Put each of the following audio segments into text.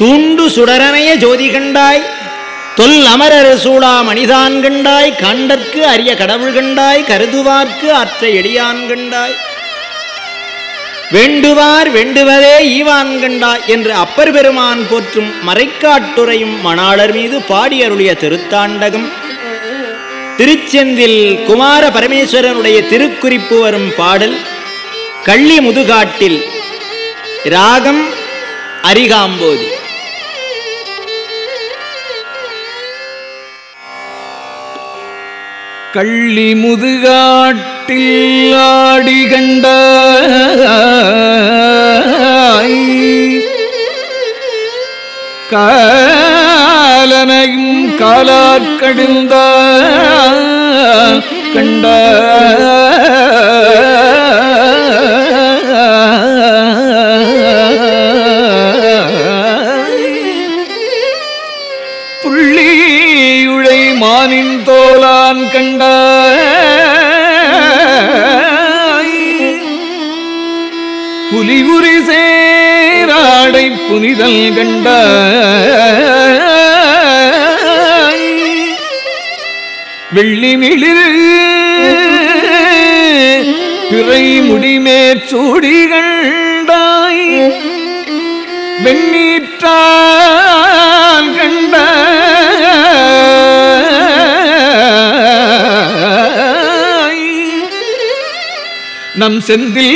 தூண்டு சுடரனைய ஜோதி கண்டாய் தொல் அமரர் சூடா மணிதான் கண்டாய் காண்டற்கு அரிய கடவுள் கண்டாய் கருதுவார்க்கு அற்ற எளியான் கண்டாய். வேண்டுவார் வேண்டுவதே ஈவான் கண்டாய் என்று அப்பர் பெருமான் போற்றும் மறைக்காட்டுரையும் மணாளர் மீது பாடி அருளிய திருத்தாண்டகம். திருச்செந்தில் குமார பரமேஸ்வரனுடைய திருக்குறிப்பு வரும் பாடல் கள்ளி முதுகாட்டில் ராகம் அரிகாம்போதி. கள்ளி முதுகாட்டில் ஆடி கண்டாய். காலனையும் காலாற்கடிந்த கண்டாய். புள்ளியுழை மானின் தோலான் கண்ட புலிகுரி சேராடை புனிதல் கண்ட வெள்ளி மிளிர் பிறை முடிமேற்சூடி வெண்ணீற்றா நம் செந்தில்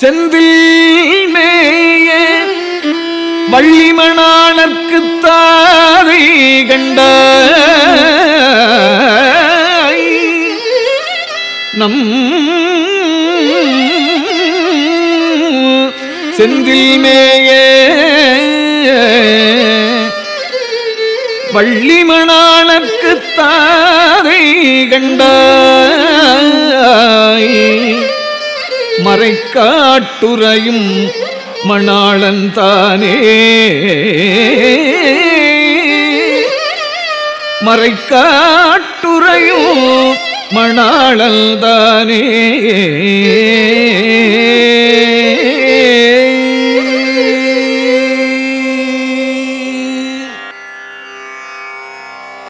செந்தில் மேய. வள்ளிமணாளர்க்கு தாரை கண்ட நம் செந்தில் மேய. வள்ளிமணாளர்க்கு தாரை கண்டாய். மறைக்காட்டுரையும் மணாளன் தானே மறைக்காட்டுரையும் மணாளன் தானே